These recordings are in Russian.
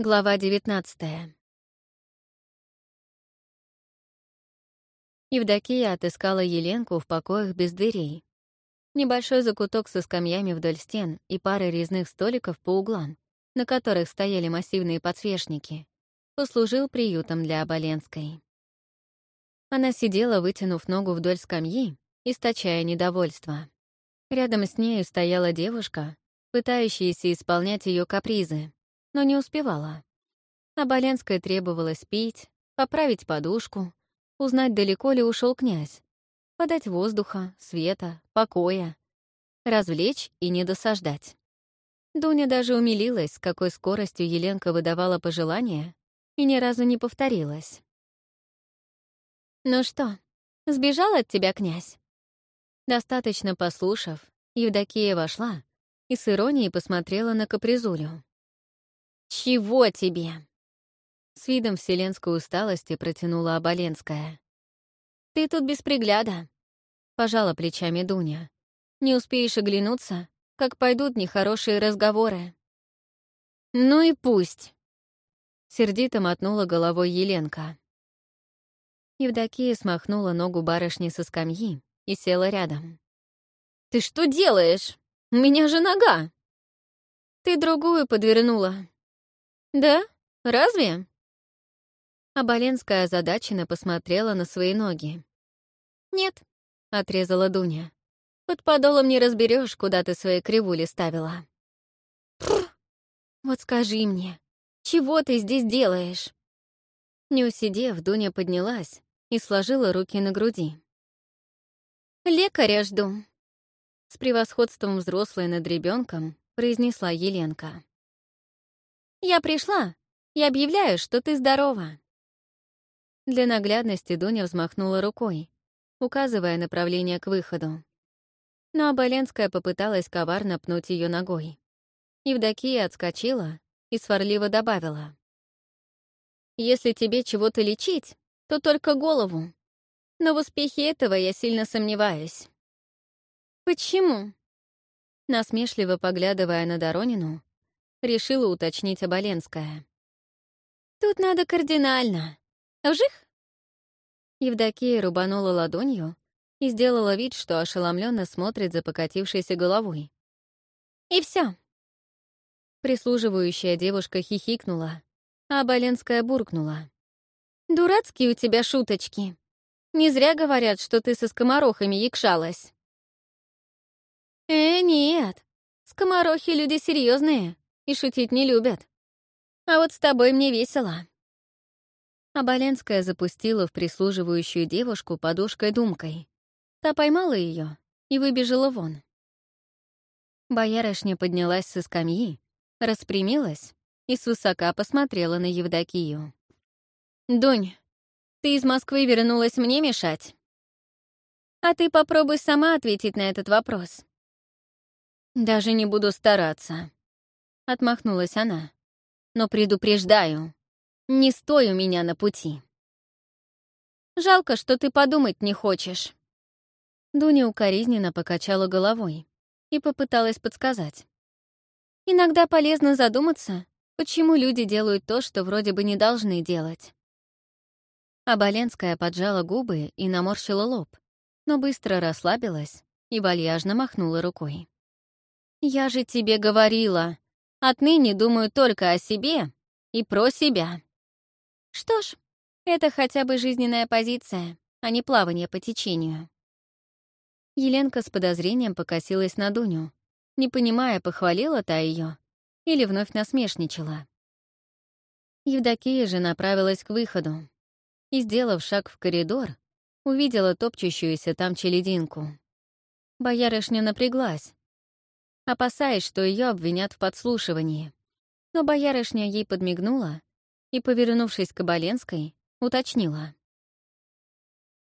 Глава 19 Евдокия отыскала Еленку в покоях без дверей. Небольшой закуток со скамьями вдоль стен и парой резных столиков по углам, на которых стояли массивные подсвечники, послужил приютом для Оболенской. Она сидела, вытянув ногу вдоль скамьи, источая недовольство. Рядом с нею стояла девушка, пытающаяся исполнять ее капризы, но не успевала. А Боленской требовалось пить, поправить подушку, узнать, далеко ли ушел князь, подать воздуха, света, покоя, развлечь и не досаждать. Дуня даже умилилась, с какой скоростью Еленка выдавала пожелания и ни разу не повторилась. «Ну что, сбежал от тебя князь?» Достаточно послушав, Евдокия вошла и с иронией посмотрела на капризулю. «Чего тебе?» С видом вселенской усталости протянула Оболенская. «Ты тут без пригляда», — пожала плечами Дуня. «Не успеешь оглянуться, как пойдут нехорошие разговоры». «Ну и пусть», — сердито мотнула головой Еленка. Евдокия смахнула ногу барышни со скамьи и села рядом. «Ты что делаешь? У меня же нога!» «Ты другую подвернула», «Да? Разве?» Оболенская озадаченно посмотрела на свои ноги. «Нет», — отрезала Дуня. «Под подолом не разберешь, куда ты свои кривули ставила». «Пф! Вот скажи мне, чего ты здесь делаешь?» Не усидев, Дуня поднялась и сложила руки на груди. «Лекаря жду», — с превосходством взрослой над ребенком произнесла Еленка. «Я пришла и объявляю, что ты здорова». Для наглядности Дуня взмахнула рукой, указывая направление к выходу. Но Оболенская попыталась коварно пнуть ее ногой. Евдокия отскочила и сварливо добавила. «Если тебе чего-то лечить, то только голову. Но в успехе этого я сильно сомневаюсь». «Почему?» Насмешливо поглядывая на Доронину, решила уточнить Оболенская. «Тут надо кардинально. Вжих!» Евдокия рубанула ладонью и сделала вид, что ошеломленно смотрит за покатившейся головой. «И все. Прислуживающая девушка хихикнула, а Оболенская буркнула. «Дурацкие у тебя шуточки. Не зря говорят, что ты со скоморохами якшалась». «Э, нет, скоморохи — люди серьезные и шутить не любят. А вот с тобой мне весело». Оболенская запустила в прислуживающую девушку подушкой-думкой. Та поймала ее и выбежала вон. Боярышня поднялась со скамьи, распрямилась и свысока посмотрела на Евдокию. «Дунь, ты из Москвы вернулась мне мешать? А ты попробуй сама ответить на этот вопрос». «Даже не буду стараться», Отмахнулась она. «Но предупреждаю, не стой у меня на пути». «Жалко, что ты подумать не хочешь». Дуня укоризненно покачала головой и попыталась подсказать. «Иногда полезно задуматься, почему люди делают то, что вроде бы не должны делать». Оболенская поджала губы и наморщила лоб, но быстро расслабилась и вальяжно махнула рукой. «Я же тебе говорила, Отныне думаю только о себе и про себя. Что ж, это хотя бы жизненная позиция, а не плавание по течению. Еленка с подозрением покосилась на Дуню, не понимая, похвалила та ее или вновь насмешничала. Евдокия же направилась к выходу и, сделав шаг в коридор, увидела топчущуюся там челединку. Боярышня напряглась, опасаясь, что ее обвинят в подслушивании. Но боярышня ей подмигнула и, повернувшись к Оболенской, уточнила.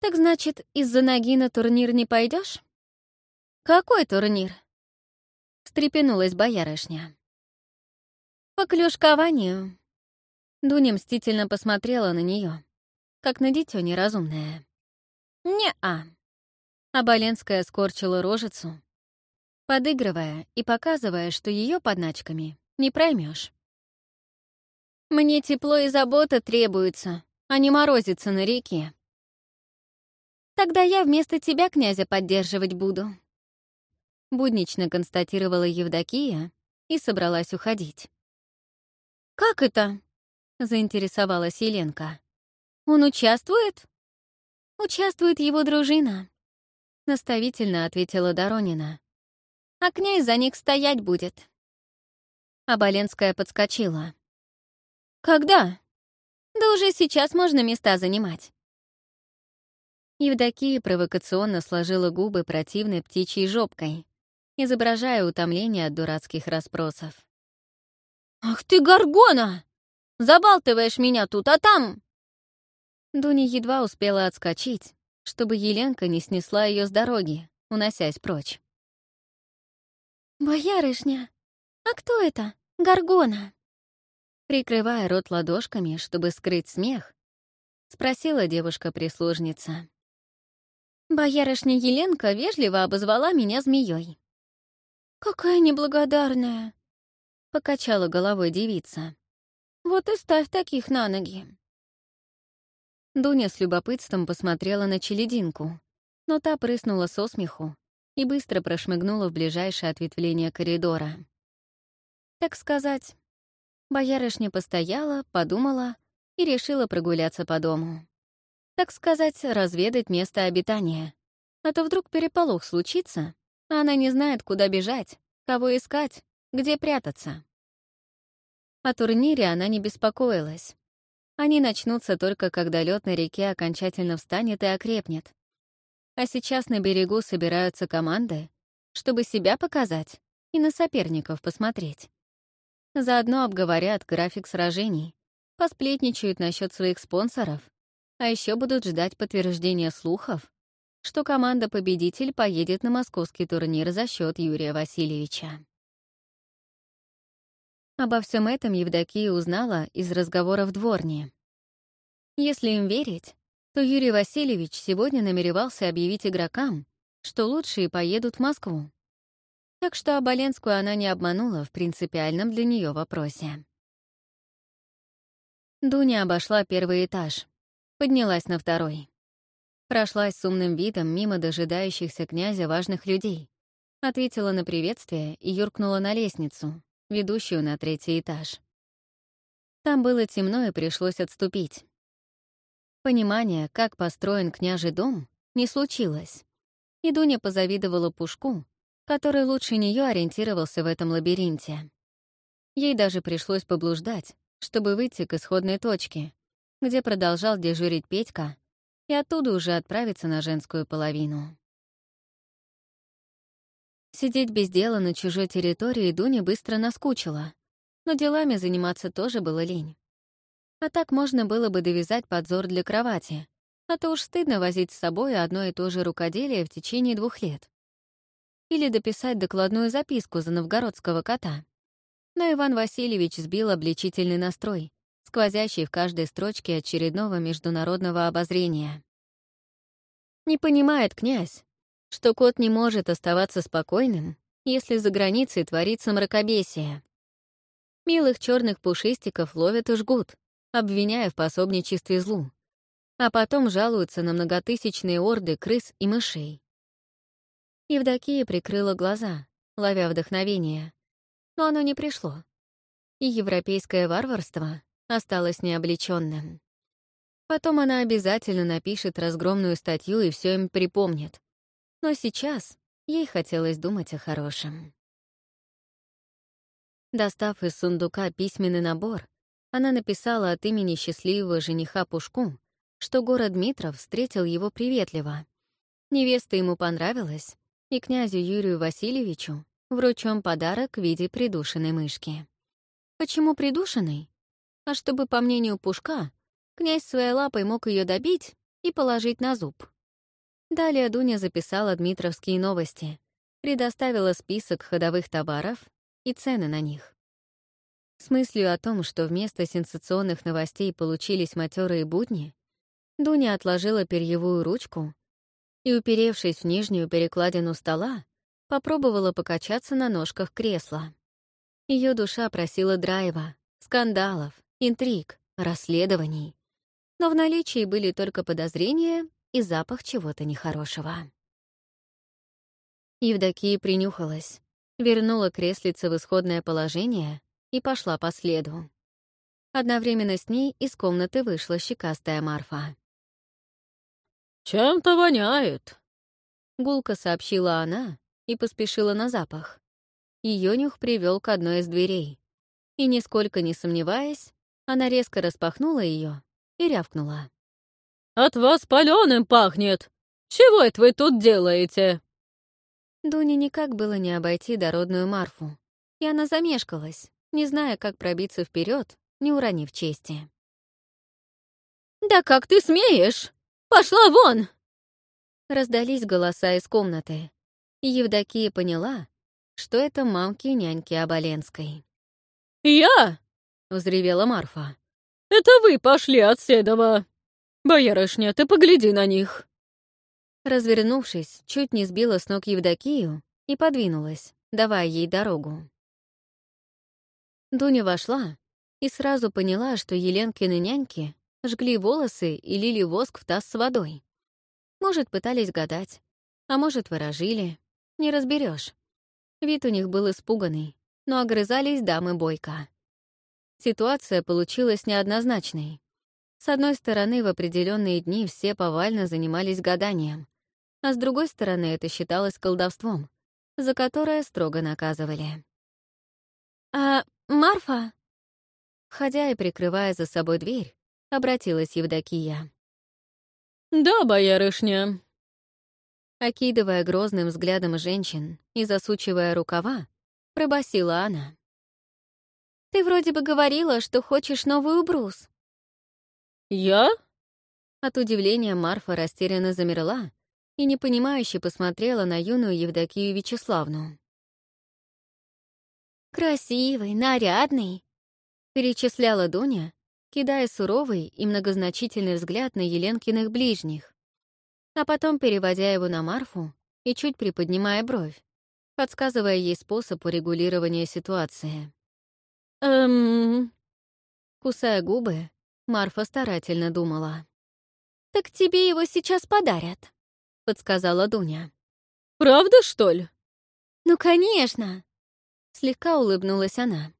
«Так значит, из-за ноги на турнир не пойдешь? «Какой турнир?» — встрепенулась боярышня. «По клюшкованию». Дуня мстительно посмотрела на нее, как на дитё неразумное. «Не-а». Оболенская скорчила рожицу подыгрывая и показывая, что ее подначками не проймешь. Мне тепло и забота требуются, а не морозиться на реке. Тогда я вместо тебя князя поддерживать буду. Буднично констатировала Евдокия и собралась уходить. «Как это?» — заинтересовалась Еленка. «Он участвует?» «Участвует его дружина», — наставительно ответила Доронина. «А князь за них стоять будет». Аболенская подскочила. «Когда?» «Да уже сейчас можно места занимать». Евдокия провокационно сложила губы противной птичьей жопкой, изображая утомление от дурацких расспросов. «Ах ты, Гаргона! Забалтываешь меня тут, а там...» Дуня едва успела отскочить, чтобы Еленка не снесла ее с дороги, уносясь прочь. «Боярышня, а кто это? Гаргона?» Прикрывая рот ладошками, чтобы скрыть смех, спросила девушка-прислужница. Боярышня Еленка вежливо обозвала меня змеей. «Какая неблагодарная!» — покачала головой девица. «Вот и ставь таких на ноги!» Дуня с любопытством посмотрела на челединку, но та прыснула со смеху и быстро прошмыгнула в ближайшее ответвление коридора. Так сказать, боярышня постояла, подумала и решила прогуляться по дому. Так сказать, разведать место обитания. А то вдруг переполох случится, а она не знает, куда бежать, кого искать, где прятаться. О турнире она не беспокоилась. Они начнутся только когда лед на реке окончательно встанет и окрепнет. А сейчас на берегу собираются команды, чтобы себя показать и на соперников посмотреть. Заодно обговорят график сражений, посплетничают насчет своих спонсоров, а еще будут ждать подтверждения слухов, что команда-победитель поедет на московский турнир за счет Юрия Васильевича. Обо всем этом Евдокия узнала из разговора в дворне. Если им верить, то Юрий Васильевич сегодня намеревался объявить игрокам, что лучшие поедут в Москву. Так что Оболенскую она не обманула в принципиальном для нее вопросе. Дуня обошла первый этаж, поднялась на второй. Прошлась с умным видом мимо дожидающихся князя важных людей, ответила на приветствие и юркнула на лестницу, ведущую на третий этаж. Там было темно и пришлось отступить. Понимания, как построен княжий дом, не случилось. И Дуня позавидовала Пушку, который лучше нее ориентировался в этом лабиринте. Ей даже пришлось поблуждать, чтобы выйти к исходной точке, где продолжал дежурить Петька, и оттуда уже отправиться на женскую половину. Сидеть без дела на чужой территории Дуне быстро наскучила, но делами заниматься тоже было лень. А так можно было бы довязать подзор для кровати, а то уж стыдно возить с собой одно и то же рукоделие в течение двух лет. Или дописать докладную записку за новгородского кота. Но Иван Васильевич сбил обличительный настрой, сквозящий в каждой строчке очередного международного обозрения. Не понимает князь, что кот не может оставаться спокойным, если за границей творится мракобесие. Милых черных пушистиков ловят и жгут, обвиняя в пособничестве злу, а потом жалуются на многотысячные орды крыс и мышей. Евдокия прикрыла глаза, ловя вдохновение, но оно не пришло, и европейское варварство осталось необличенным. Потом она обязательно напишет разгромную статью и все им припомнит, но сейчас ей хотелось думать о хорошем. Достав из сундука письменный набор, она написала от имени счастливого жениха Пушку, что город Дмитров встретил его приветливо. Невеста ему понравилась, и князю Юрию Васильевичу вручен подарок в виде придушенной мышки. Почему придушенной? А чтобы, по мнению Пушка, князь своей лапой мог ее добить и положить на зуб. Далее Дуня записала дмитровские новости, предоставила список ходовых товаров и цены на них. С мыслью о том, что вместо сенсационных новостей получились матерые будни, Дуня отложила перьевую ручку и, уперевшись в нижнюю перекладину стола, попробовала покачаться на ножках кресла. Ее душа просила драйва, скандалов, интриг, расследований. Но в наличии были только подозрения и запах чего-то нехорошего. Евдокия принюхалась, вернула креслице в исходное положение и пошла по следу. Одновременно с ней из комнаты вышла щекастая Марфа. «Чем-то воняет», — гулко сообщила она и поспешила на запах. Ее нюх привел к одной из дверей. И, нисколько не сомневаясь, она резко распахнула ее и рявкнула. «От вас паленым пахнет! Чего это вы тут делаете?» Дуне никак было не обойти дородную Марфу, и она замешкалась, не зная, как пробиться вперед, не уронив чести. «Да как ты смеешь? Пошла вон!» Раздались голоса из комнаты, и Евдокия поняла, что это мамки-няньки Оболенской. «Я?» — взревела Марфа. «Это вы пошли от Седова! Боярышня, ты погляди на них!» Развернувшись, чуть не сбила с ног Евдокию и подвинулась, давая ей дорогу. Дуня вошла и сразу поняла, что Еленкины няньки жгли волосы и лили воск в таз с водой. Может, пытались гадать, а может, выражили. Не разберешь. Вид у них был испуганный, но огрызались дамы бойко. Ситуация получилась неоднозначной. С одной стороны, в определенные дни все повально занимались гаданием, а с другой стороны, это считалось колдовством, за которое строго наказывали. «А Марфа?» Ходя и прикрывая за собой дверь, обратилась Евдокия. «Да, боярышня». Окидывая грозным взглядом женщин и засучивая рукава, пробасила она. «Ты вроде бы говорила, что хочешь новую брус». «Я?» От удивления Марфа растерянно замерла и непонимающе посмотрела на юную Евдокию Вячеславну. «Красивый, нарядный», — перечисляла Дуня, кидая суровый и многозначительный взгляд на Еленкиных ближних, а потом переводя его на Марфу и чуть приподнимая бровь, подсказывая ей способ урегулирования ситуации. «Эм...» Кусая губы, Марфа старательно думала. «Так тебе его сейчас подарят», — подсказала Дуня. «Правда, что ли?» «Ну, конечно!» — слегка улыбнулась она.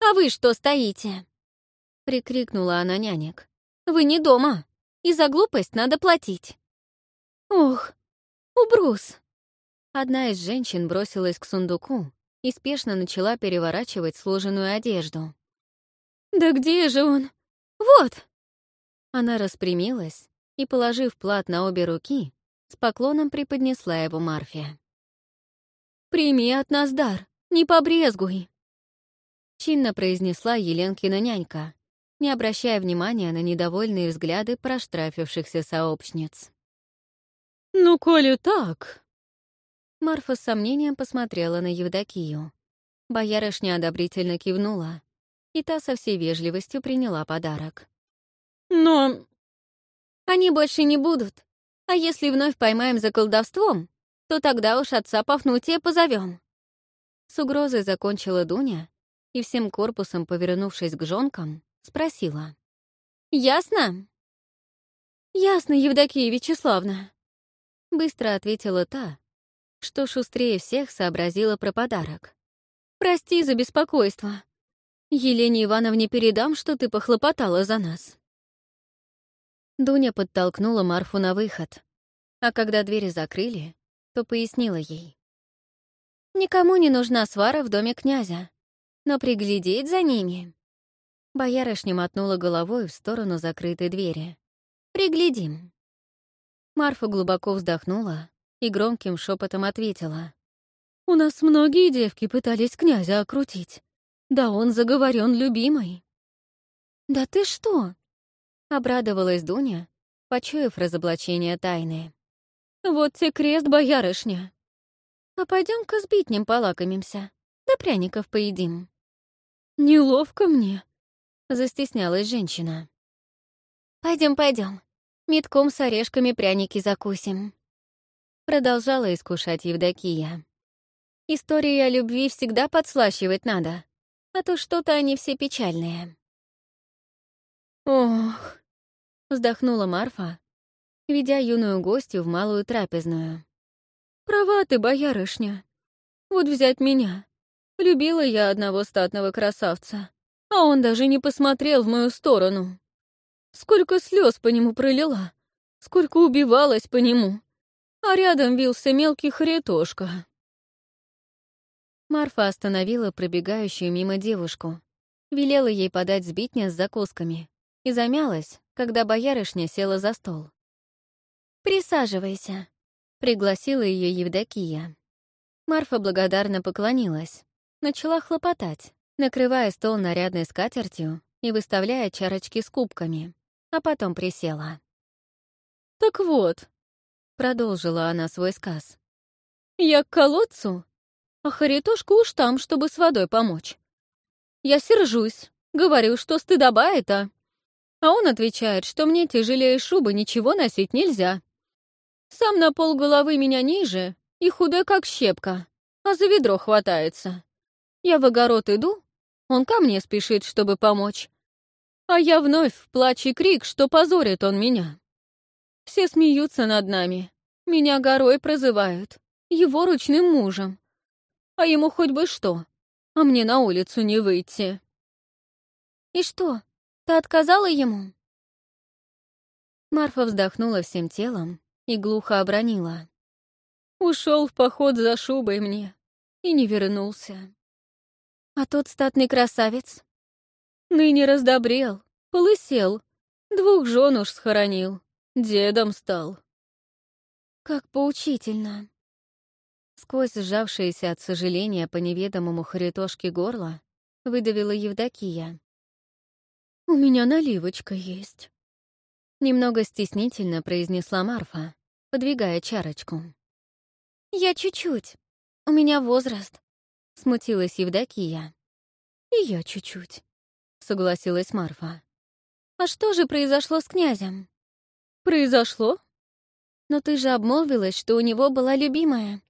«А вы что стоите?» — прикрикнула она нянек. «Вы не дома, и за глупость надо платить». «Ох, убрус!» Одна из женщин бросилась к сундуку и спешно начала переворачивать сложенную одежду. «Да где же он? Вот!» Она распрямилась и, положив плат на обе руки, с поклоном преподнесла его Марфе. «Прими от нас дар, не побрезгуй!» Чинно произнесла Еленкина нянька, не обращая внимания на недовольные взгляды проштрафившихся сообщниц. «Ну, коли так...» Марфа с сомнением посмотрела на Евдокию. Боярышня одобрительно кивнула, и та со всей вежливостью приняла подарок. «Но...» «Они больше не будут», а если вновь поймаем за колдовством, то тогда уж отца Пафнутия позовем. С угрозой закончила Дуня и всем корпусом, повернувшись к жонкам, спросила. «Ясно?» «Ясно, Евдокия Вячеславна», — быстро ответила та, что шустрее всех сообразила про подарок. «Прости за беспокойство. Елене Ивановне передам, что ты похлопотала за нас». Дуня подтолкнула Марфу на выход, а когда двери закрыли, то пояснила ей. «Никому не нужна свара в доме князя, но приглядеть за ними». Боярышня мотнула головой в сторону закрытой двери. «Приглядим». Марфа глубоко вздохнула и громким шепотом ответила. «У нас многие девки пытались князя окрутить. Да он заговорен любимой». «Да ты что?» Обрадовалась Дуня, почуяв разоблачение тайны. «Вот те крест, боярышня! А пойдем-ка с битнем полакомимся, да пряников поедим». «Неловко мне», — застеснялась женщина. Пойдем, пойдем, метком с орешками пряники закусим», — продолжала искушать Евдокия. «Истории о любви всегда подслащивать надо, а то что-то они все печальные». Ох, вздохнула Марфа, ведя юную гостью в малую трапезную. Права ты, боярышня. Вот взять меня. Любила я одного статного красавца, а он даже не посмотрел в мою сторону. Сколько слез по нему пролила, сколько убивалась по нему, а рядом вился мелкий хрятошка. Марфа остановила пробегающую мимо девушку, велела ей подать сбитня с закусками и замялась, когда боярышня села за стол. «Присаживайся», — пригласила ее Евдокия. Марфа благодарно поклонилась, начала хлопотать, накрывая стол нарядной скатертью и выставляя чарочки с кубками, а потом присела. «Так вот», — продолжила она свой сказ, «я к колодцу, а Харитошка уж там, чтобы с водой помочь. Я сержусь, говорю, что стыдоба это. А он отвечает, что мне тяжелее шубы ничего носить нельзя. Сам на пол головы меня ниже и худой, как щепка, а за ведро хватается. Я в огород иду, он ко мне спешит, чтобы помочь. А я вновь в плач и крик, что позорит он меня. Все смеются над нами, меня горой прозывают, его ручным мужем. А ему хоть бы что, а мне на улицу не выйти. «И что, ты отказала ему?» Марфа вздохнула всем телом и глухо обронила. Ушел в поход за шубой мне и не вернулся. А тот статный красавец? Ныне раздобрел, полысел, двух жен уж схоронил, дедом стал. Как поучительно. Сквозь сжавшееся от сожаления по неведомому харитошке горло выдавила Евдокия. «У меня наливочка есть», — немного стеснительно произнесла Марфа подвигая чарочку. «Я чуть-чуть. У меня возраст», — смутилась Евдокия. «И я чуть-чуть», — согласилась Марфа. «А что же произошло с князем?» «Произошло?» «Но ты же обмолвилась, что у него была любимая.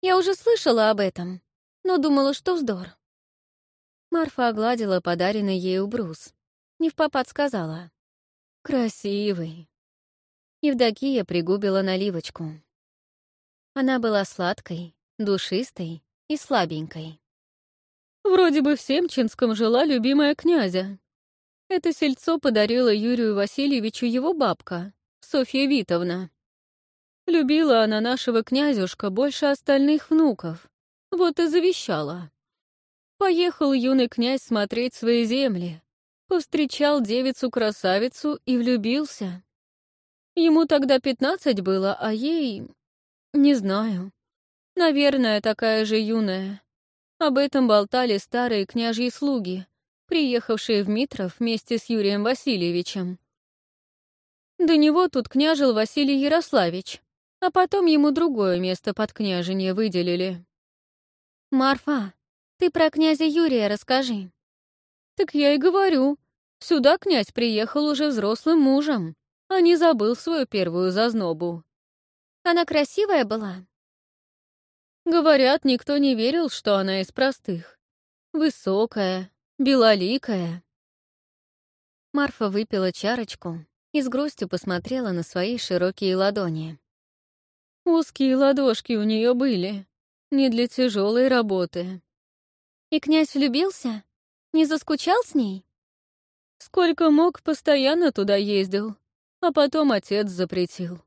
Я уже слышала об этом, но думала, что вздор». Марфа огладила подаренный ей убрус. Не в попад сказала. «Красивый». Евдокия пригубила наливочку. Она была сладкой, душистой и слабенькой. Вроде бы в Семчинском жила любимая князя. Это сельцо подарила Юрию Васильевичу его бабка, Софья Витовна. Любила она нашего князюшка больше остальных внуков, вот и завещала. Поехал юный князь смотреть свои земли, повстречал девицу-красавицу и влюбился. Ему тогда пятнадцать было, а ей... Не знаю. Наверное, такая же юная. Об этом болтали старые княжьи слуги, приехавшие в Митров вместе с Юрием Васильевичем. До него тут княжил Василий Ярославич, а потом ему другое место под княженье выделили. «Марфа, ты про князя Юрия расскажи». «Так я и говорю. Сюда князь приехал уже взрослым мужем а не забыл свою первую зазнобу. Она красивая была? Говорят, никто не верил, что она из простых. Высокая, белоликая. Марфа выпила чарочку и с грустью посмотрела на свои широкие ладони. Узкие ладошки у нее были, не для тяжелой работы. И князь влюбился? Не заскучал с ней? Сколько мог, постоянно туда ездил а потом отец запретил.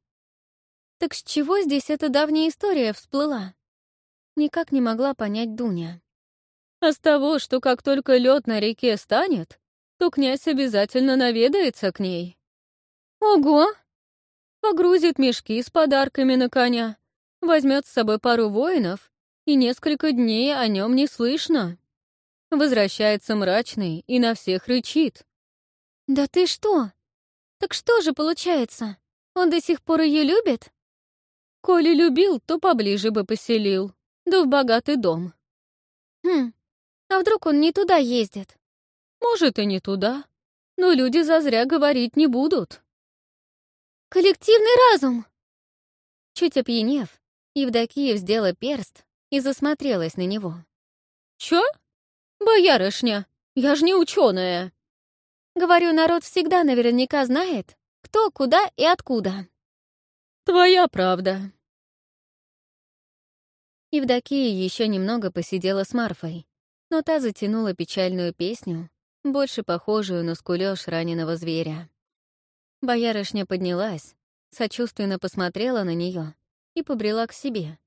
Так с чего здесь эта давняя история всплыла? Никак не могла понять Дуня. А с того, что как только лед на реке станет, то князь обязательно наведается к ней. Ого! Погрузит мешки с подарками на коня, возьмет с собой пару воинов, и несколько дней о нем не слышно. Возвращается мрачный и на всех рычит. «Да ты что? Так что же получается? Он до сих пор ее любит? Коли любил, то поближе бы поселил. Да в богатый дом. Хм, а вдруг он не туда ездит? Может, и не туда. Но люди зазря говорить не будут. Коллективный разум! Чуть опьянев, Евдокия сделала перст и засмотрелась на него. «Чё? Боярышня, я ж не ученая. Говорю, народ всегда наверняка знает, кто, куда и откуда. Твоя правда. Евдокия еще немного посидела с Марфой, но та затянула печальную песню, больше похожую на скулёж раненого зверя. Боярышня поднялась, сочувственно посмотрела на нее и побрела к себе,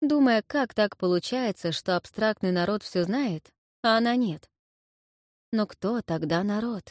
думая, как так получается, что абстрактный народ все знает, а она нет. Но кто тогда народ?